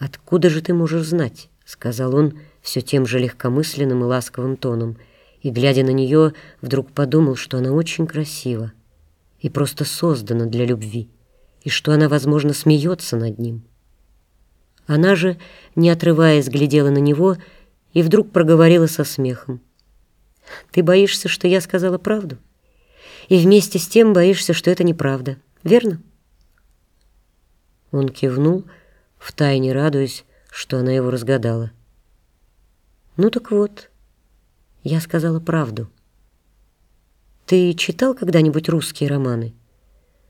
«Откуда же ты можешь знать?» — сказал он все тем же легкомысленным и ласковым тоном, и, глядя на нее, вдруг подумал, что она очень красива и просто создана для любви, и что она, возможно, смеется над ним. Она же, не отрываясь, глядела на него и вдруг проговорила со смехом. «Ты боишься, что я сказала правду? И вместе с тем боишься, что это неправда, верно?» Он кивнул, втайне радуясь, что она его разгадала. «Ну так вот, я сказала правду. Ты читал когда-нибудь русские романы?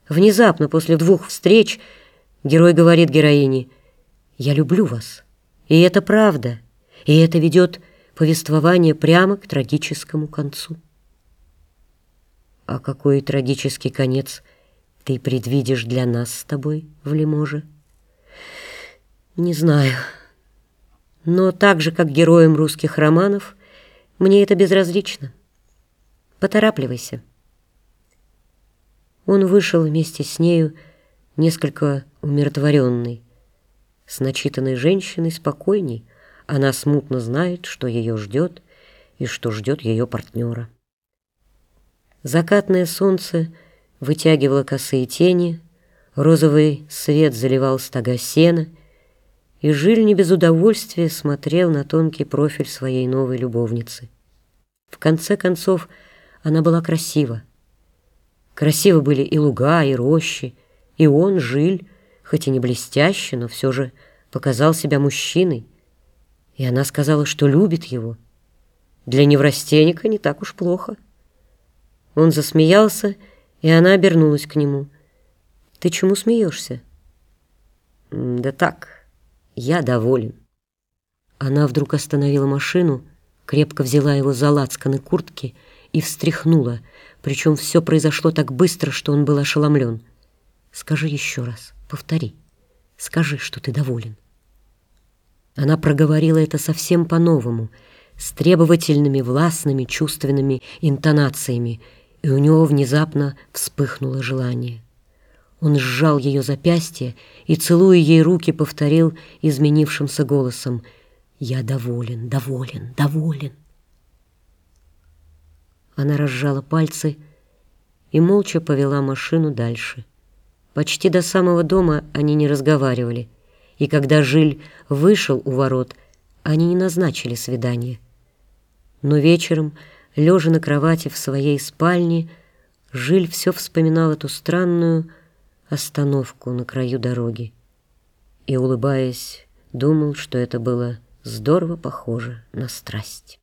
Внезапно, после двух встреч, герой говорит героине, «Я люблю вас, и это правда, и это ведет повествование прямо к трагическому концу». А какой трагический конец ты предвидишь для нас с тобой в Лиможе? Не знаю. Но так же, как героям русских романов, мне это безразлично. Поторапливайся. Он вышел вместе с нею, несколько умиротворенный. С начитанной женщиной спокойней, она смутно знает, что ее ждет и что ждет ее партнера. Закатное солнце вытягивало косые тени, розовый свет заливал стога сена — и Жиль не без удовольствия смотрел на тонкий профиль своей новой любовницы. В конце концов, она была красива. Красивы были и луга, и рощи, и он, Жиль, хоть и не блестяще, но все же показал себя мужчиной. И она сказала, что любит его. Для неврастенника не так уж плохо. Он засмеялся, и она обернулась к нему. «Ты чему смеешься?» «Да так». Я доволен. Она вдруг остановила машину, крепко взяла его за лацканы куртки и встряхнула, причем все произошло так быстро, что он был ошеломлен. «Скажи еще раз, повтори. Скажи, что ты доволен». Она проговорила это совсем по-новому, с требовательными, властными, чувственными интонациями, и у него внезапно вспыхнуло желание. Он сжал ее запястье и, целуя ей руки, повторил изменившимся голосом «Я доволен, доволен, доволен». Она разжала пальцы и молча повела машину дальше. Почти до самого дома они не разговаривали, и когда Жиль вышел у ворот, они не назначили свидание. Но вечером, лежа на кровати в своей спальне, Жиль все вспоминал эту странную, остановку на краю дороги и, улыбаясь, думал, что это было здорово похоже на страсть.